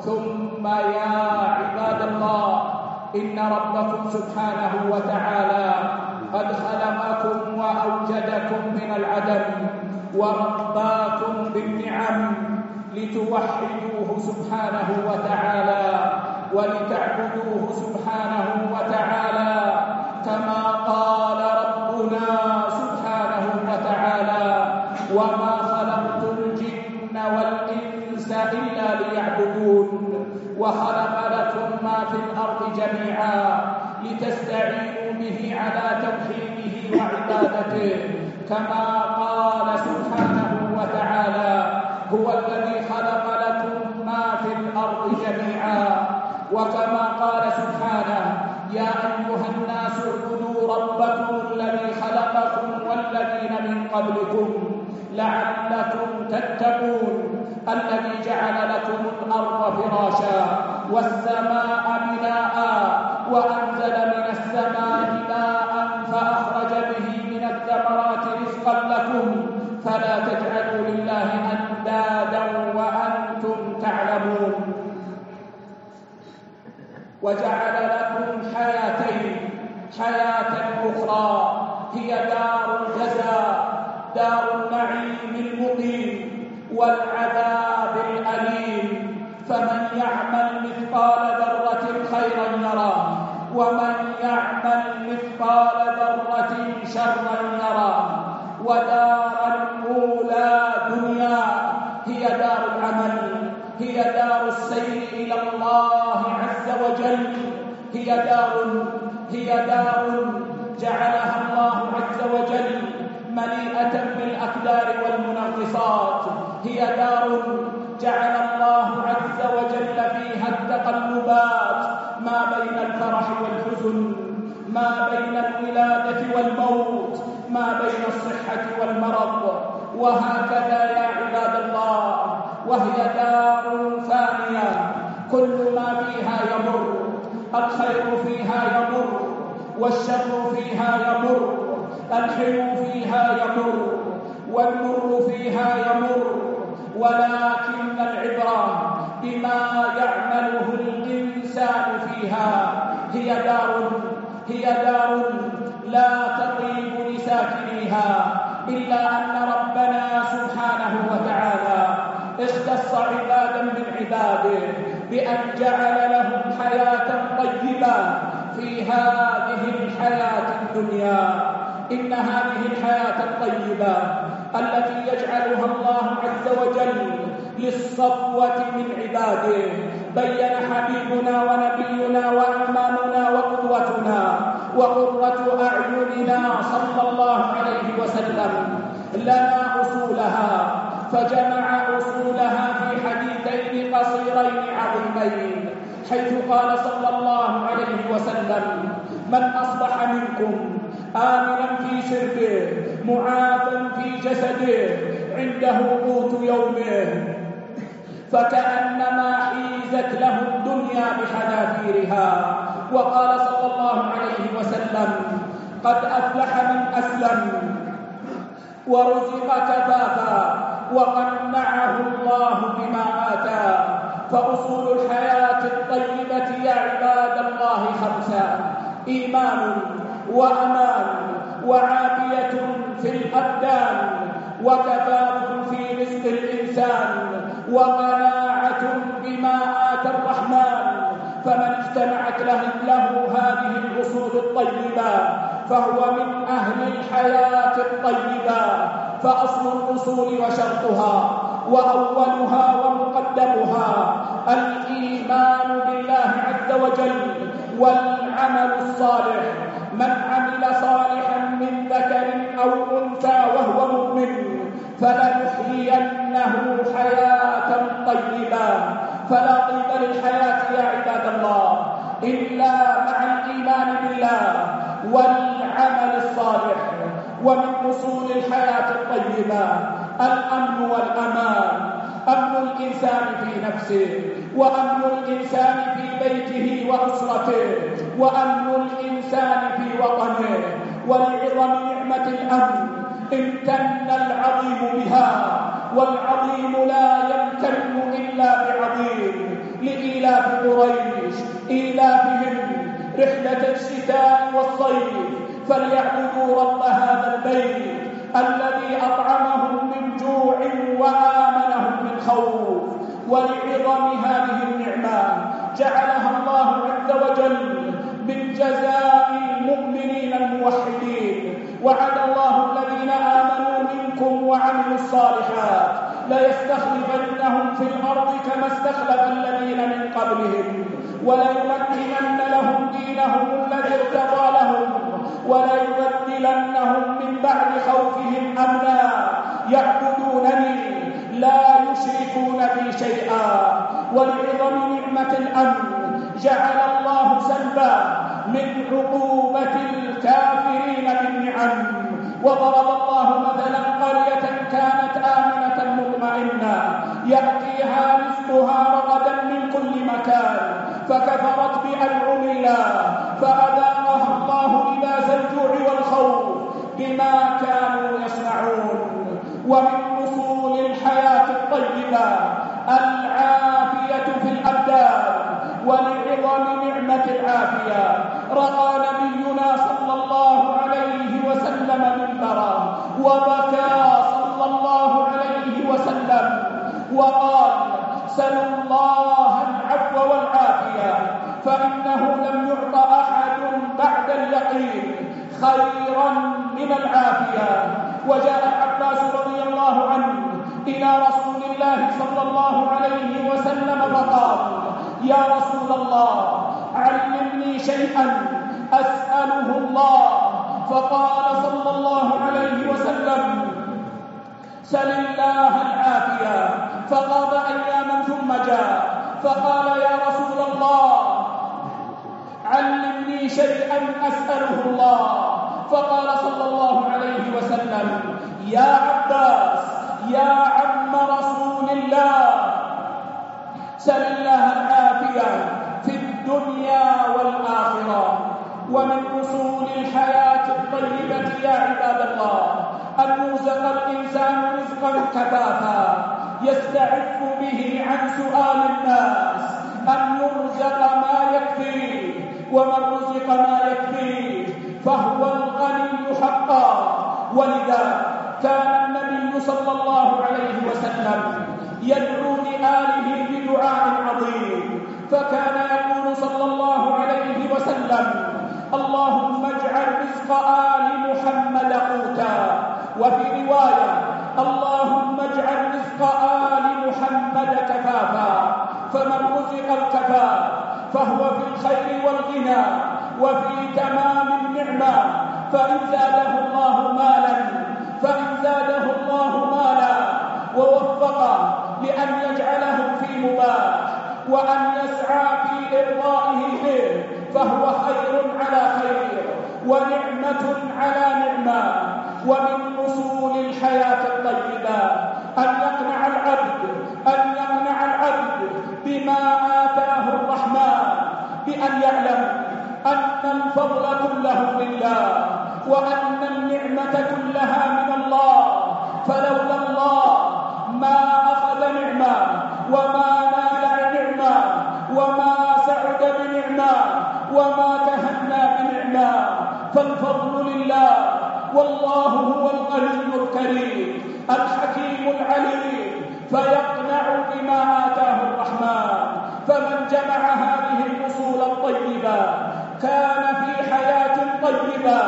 ثم يا عباد الله إن ربكم سبحانه وتعالى قد خلقكم وأوجدكم من العدم ورباكم بالنعم لتوحدوه سبحانه وتعالى ولتعبدوه سبحانه وتعالى كما قال ربنا سبحانه وتعالى وما خلقت الجن والإنس إلا ليعبدون وخلق لكم ما في الأرض جميعا لتستعينوا به على توحيده وعبادته. كما قال سبحانه وتعالى هو الذي خلق لكم ما في الأرض جميعا. وكما قال سبحانه يا أيها الناس اعبدوا ربكم الذي خلقكم والذين من قبلكم لعلكم تتقون. الذي جعل الأرض فراشا والسماء بناء وأنزل من السماء ماء فأخرج به من الثمرات رزقا لكم فلا تجعلوا لله أندادا وأنتم تعلمون. وجعل لكم حياتين حياة أخرى هي دار الجزاء دار النعيم المقيم والعذاب فمن يعمل مثقال ذرة خيرا يرى ومن يعمل مثقال ذرة شرا يرى ودار الأولى دنيا هي دار العمل هي دار السير إلى الله عز وجل. هي دار هي دار جعلها الله عز وجل. مليئة وهكذا يا عباد الله وهي دار فانية كل ما فيها يمر الخير فيها يمر والشر فيها يمر الحلو فيها يمر والمر فيها يمر. ولكن العبرة بما يعمله الإنسان فيها هي دار هي دار لا تطيب لساكنيها. إلا أن ربنا سبحانه وتعالى اختص عبادا من عباده بأن جعل لهم حياة طيبة في هذه الحياة الدنيا. إن هذه الحياة الطيبة التي يجعلها الله عز وجل للصفوة من عباده بين حبيبنا ونبينا وأمامنا وقدوتنا وقرة أعيننا صلى الله عليه وسلم. لنا أصولها. فجمع أصولها في حديثين قصيرين عظيمين. حيث قال صلى الله عليه وسلم من أصبح منكم آمنا في سربه معافا في جسده عنده قوت يومه فكأنما حيزت له الدنيا بحذافيرها. وقال صلى الله عليه وسلم قد أفلح من أسلم ورزق كفافا وقد الله بما آتى فأصول الحياة الطيبة يا عباد الله خمسة إيمان وأمان وعافية في الأبدان وكفاف في رزق الإنسان وقناعة بما آتى الرحمن. فمن اجتمعت له, له هذه الأصول الطيبة فهو من أهل الحياة الطيبة. فأصل الأصول وشرطها وأولها ومقدمها الإيمان بالله عز وجل والعمل الصالح. من عمل صالحا من ذكر أو أنثى وهو مؤمن فلنحيينه حياة طيبة. فلا والاتباع الأمن والأمان أمن الإنسان في نفسه وأمن الإنسان في بيته وأسرته وأمن الإنسان في وطنه. ولعظم نعمة الأمن امتن العظيم بها والعظيم لا يمتن إلا بعظيم. لإيلاف قريش إيلافهم رحلة الشتاء والصيف فليعبدوا رب هذا البيت. الذي أطعمهم من جوع وآمنهم من خوف ولعظم هذه النعمة. جعلها الله عز وجل من جزاء المؤمنين الموحدين. وعد الله الذين آمنوا منكم وعملوا الصالحات. ليستخلفنهم في الأرض كما استخلف الذين من قبلهم. وليمكنن لهم دينهم الذي ارتضى لهم. وليبدلنهم من بعد خوفهم أمنا. يعبدونني لا يشركون بي شيئا. ولعظم نعمة الأمن. جعل الله سلبا من عقوبة الكافرين بالنعم. وضرب الله مثلا قرية كانت آمنة مطمئنة. يأتيها رزقها رغدا من كل مكان. فكفرت بأنعم الله فأداها الله لباس الجوع والخوف بما كانوا يصنعون. ومن أصول الحياة الطيبة العافية في الأبدان ولعظم نعمة العافية. رأى نبينا صلى الله عليه خيرا من العافية. وجاء العباس رضي الله عنه إلى رسول الله صلى الله عليه وسلم فقال يا رسول الله علمني شيئا أسأله الله. فقال صلى الله عليه وسلم سل الله العافية. فقام أياما ثم جاء فقال يا رسول الله علمني شيئا أسأله الله. فقال صلى الله عليه وسلم يا عباس يا عم رسول الله سل الله الآفية في الدنيا والآخرة ومن أصول الحياة الطيبة يا عباد الله أن يرزق الإنسان رزقا كفافا يستعف به عن سؤال الناس أن يرزق ما يكفيه ومن رزق ما يكفيه الله عليه وسلم يدعو لآله بدعاء عظيم فكان يقول صلى الله عليه وسلم اللهم اجعل رزق آل محمد قوتا وفي رواية اللهم اجعل رزق آل محمد كفافا فمن رزق الكفاف فهو في الخير والغنى وفي تمام النعمة فإن زاده الله مالا فإن زاده الله مالا ووفق لأن يجعلهم في مباد وأن يسعى في إرضائه فيه فهو خير على خير ونعمة على نعمة. ومن أصول الحياة الطيبة أن يقنع العبد أن يقنع العبد بما آتاه الرحمن بأن يعلم أن الفضل كله لله وأن النعمة كلها العليم فيقنع بما آتاه الرحمن فمن جمع هذه الأصول الطيبة كان في حياة طيبة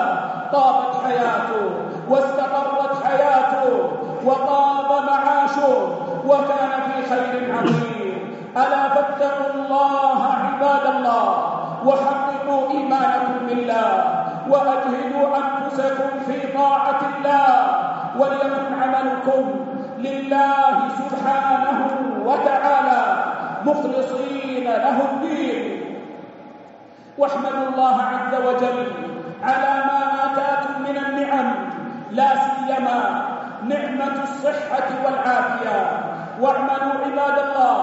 طابت حياته واستقرت حياته وطاب معاشه وكان في خير عظيم. ألا فاتقوا الله عباد الله وحققوا إيمانكم بالله وأجهدوا أنفسكم في طاعة الله وليكن عملكم. لله سبحانه وتعالى مخلصين له الدين. واحمدوا الله عز وجل على ما آتاكم من النعم لا سيما نعمة الصحة والعافية. واعملوا عباد الله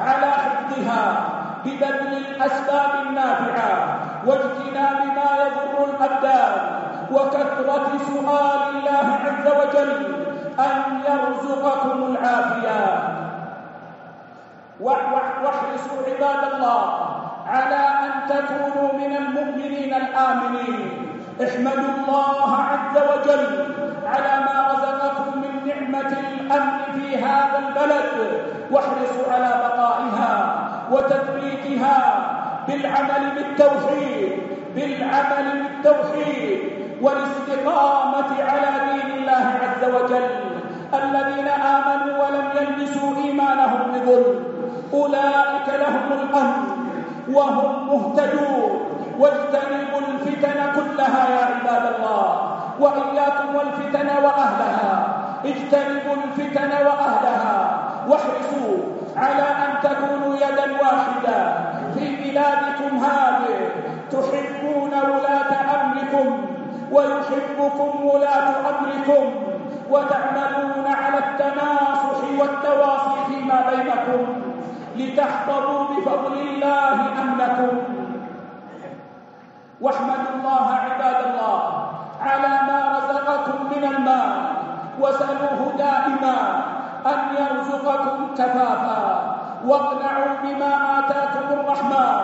على حفظها ببذل الأسباب النافعة واجتناب ما يضر الأبدان وكثرة سؤال الله عز وجل أن يرزقكم العافية. واحرصوا عباد الله على أن تكونوا من المؤمنين الآمنين. احمدوا الله عز وجل على ما رزقكم من نعمة الأمن في هذا البلد. واحرصوا على بقائها وتثبيتها بالعمل بالتوحيد بالعمل بالتوحيد والاستقامة على دين الله عز وجل. جددوا إيمانهم بظلم أولئك لهم الأمن وهم مهتدون. واجتنبوا الفتن كلها يا عباد الله. وإياكم والفتن وأهلها. اجتنبوا الفتن وأهلها. واحرصوا على أن تكونوا يدا واحدة في بلادكم هذه. تحبون ولاة أمركم ويحبكم ولاة أمركم. وتعملون على التناصح والتواصي فيما بينكم لتحفظوا بفضل الله أمنكم واحمدوا الله عباد الله على ما رزقكم من المال وسألوه دائما أن يرزقكم كفافا واقنعوا بما آتاكم الرحمن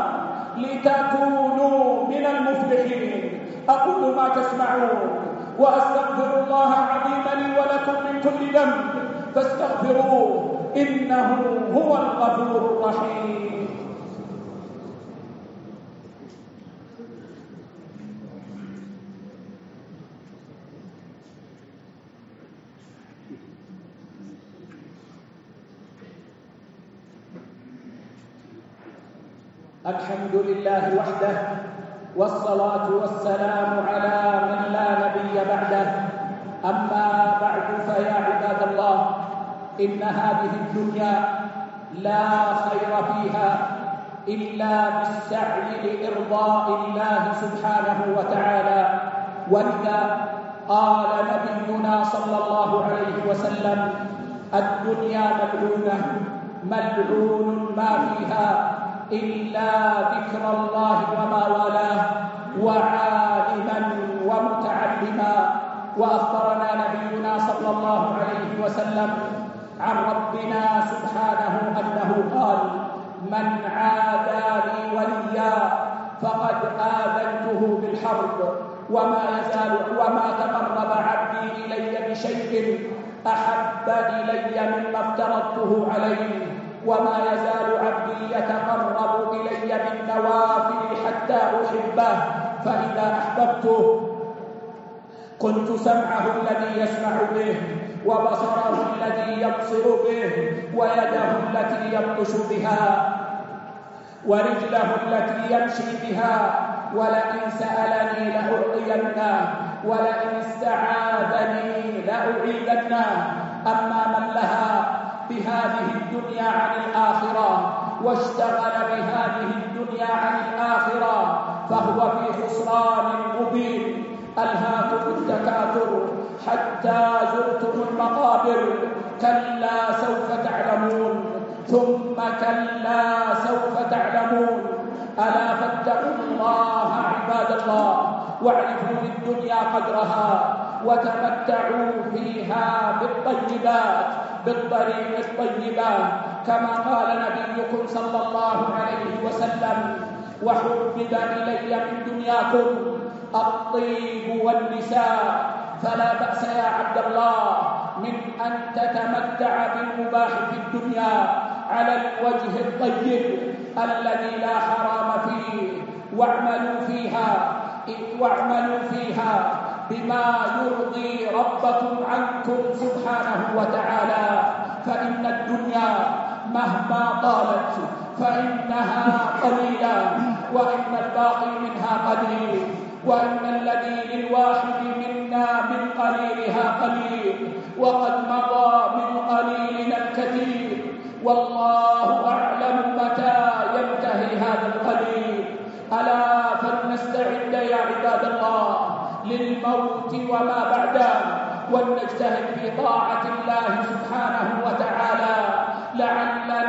لتكونوا من المفلحين. أقول ما تسمعون. وأستغفر الله العظيم لي ولكم من كل ذنب. فاستغفروه إنه هو الغفور الرحيم. الحمد لله وحده والصلاة والسلام على من لا نبي بعده. أما بعد فيا عباد الله إن هذه الدنيا لا خير فيها إلا بالسعي لإرضاء الله سبحانه وتعالى ولذا قال نبينا صلى الله عليه وسلم الدنيا ملعونة ملعون ما فيها إلا ذكر الله وما والاه وعالما ومتعلما وأخبرنا نبينا صلى الله عليه وسلم عن ربنا سبحانه أنه قال من عادى لي وليا فقد آذنته بالحرب وما يزال وما تقرب عبدي إلي بشيء أحب إلي مما افترضته عليه. وما يزال عبدي يتقرب إلي بالنوافل حتى أحبه فإذا أحببته كنت سمعه الذي يسمع به وبصره الذي يبصر به ويده التي يبطش بها ورجله التي يمشي بها ولئن سألني لأعطينه ولئن استعاذني لأعيذنه أما من لها بهذه الدنيا عن الآخرة واشتغل بهذه الدنيا عن الآخرة فهو في خسران مبين. ألهاكم التكاثر حتى زرتم المقابر كلا سوف تعلمون. ثم كلا سوف تعلمون. ألا فاتقوا الله عباد الله واعرفوا للدنيا قدرها وتمتعوا فيها بالطيبات. بالطريق الطيبة كما قال نبيكم صلى الله عليه وسلم وحبب إلي من دنياكم الطيب والنساء. فلا بأس يا عبد الله من أن تتمتع بالمباح في الدنيا على الوجه الطيب الذي لا حرام فيه. واعملوا فيها واعملوا فيها بما يرضي ربكم عنكم سبحانه وتعالى فإن الدنيا مهما طالت فإنها قليلة وإن الباقي منها قليل وإن الذي للواحد منا من قليلها قليل وقد مضى من قليلنا الكثير والله أعلم للموت وما بعده ولنجتهد في طاعة الله سبحانه وتعالى لعلنا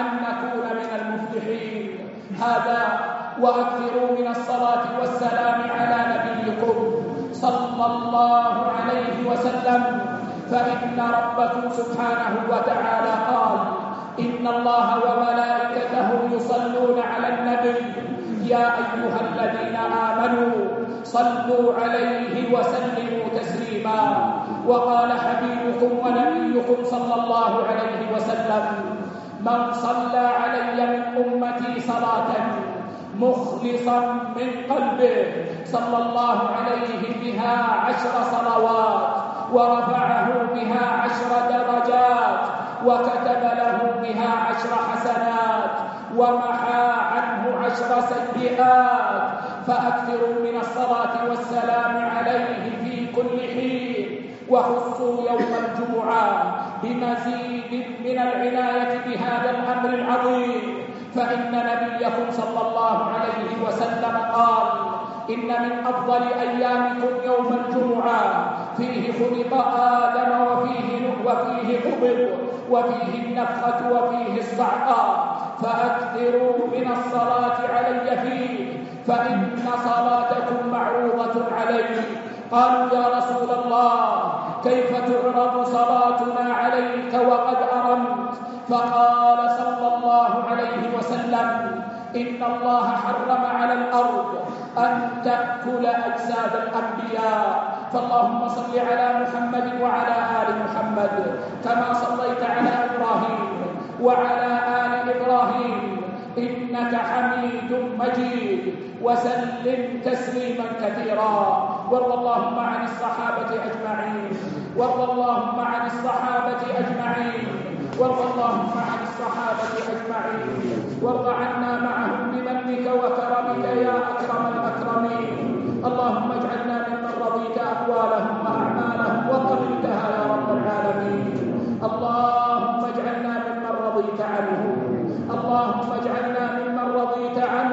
أن نكون من المفلحين. هذا وأكثروا من الصلاة والسلام على نبيكم صلى الله عليه وسلم. فإن ربكم سبحانه وتعالى قال إن الله وملائكته يصلون على النبي. يا أيها الذين آمنوا صلوا عليه وسلموا تسليما. وقال حبيبكم ونبيكم صلى الله عليه وسلم من صلى علي من أمتي صلاة مخلصا من قلبه صلى الله عليه بها عشر صلوات ورفعه بها عشر درجات وكتب له بها عشر حسنات ومحى عنه عشر سيئات فأكثروا من الصلاة والسلام عليه في كل حين وخصوا يوم الجمعة بمزيد من العناية بهذا الأمر العظيم. فإن نبيكم صلى الله عليه وسلم قال إن من أفضل أيامكم يوم الجمعة. فيه خلق آدم وفيه وفيه قبر وفيه النفخة وفيه الصعقة. فأكثروا من الصلاة علي فيه. فإن صلاتكم معروضة عليه قالوا يا رسول الله كيف تعرض صلاتنا عليك وقد أرمت؟ فقال صلى الله عليه وسلم إن الله حرم على الأرض أن تأكل أجساد الأنبياء. فاللهم صل على محمد وعلى آل محمد كما صليت على إبراهيم وعلى آل إبراهيم إنك حميد وسلم تسليما كثيرا. وارض اللهم عن الصحابة أجمعين. وارض اللهم عن الصحابة أجمعين. وارض اللهم عن الصحابة أجمعين. وارض عنا معهم بمنك وكرمك يا أكرم الأكرمين. اللهم اجعلنا ممن رضيت أقوالهم وأعمالهم وقبلتها يا رب العالمين. اللهم اجعلنا ممن رضيت عنهم. اللهم اجعلنا ممن رضيت عنهم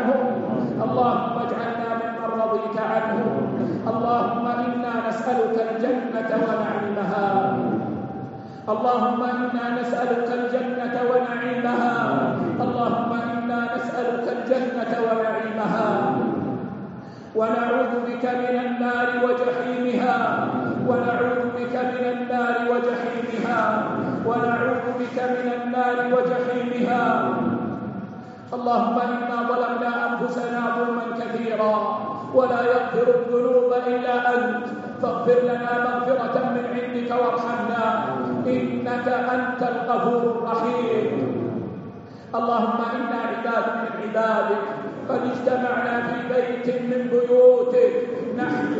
اللهم اجعلنا ممن رضيت عنه. اللهم إنا نسألك الجنة ونعيمها. اللهم إنا نسألك الجنة ونعيمها. اللهم إنا نسألك الجنة ونعيمها. ونعوذ بك من النار وجحيمها. ونعوذ بك من النار وجحيمها. ونعوذ بك من النار وجحيمها. اللهم إنا ظلمنا أنفسنا ظلما كثيرا ولا يغفر الذنوب إلا أنت. فاغفر لنا مغفرة من عندك وارحمنا إنك أنت الغفور الرحيم. اللهم إنا عباد من عبادك قد اجتمعنا في بيت من بيوتك نحن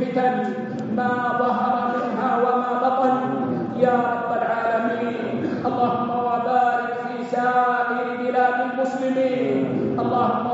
الفتن ما ظهر منها وما بطن. يا رب العالمين اللهم وبارك في سائر بلاد المسلمين. اللهم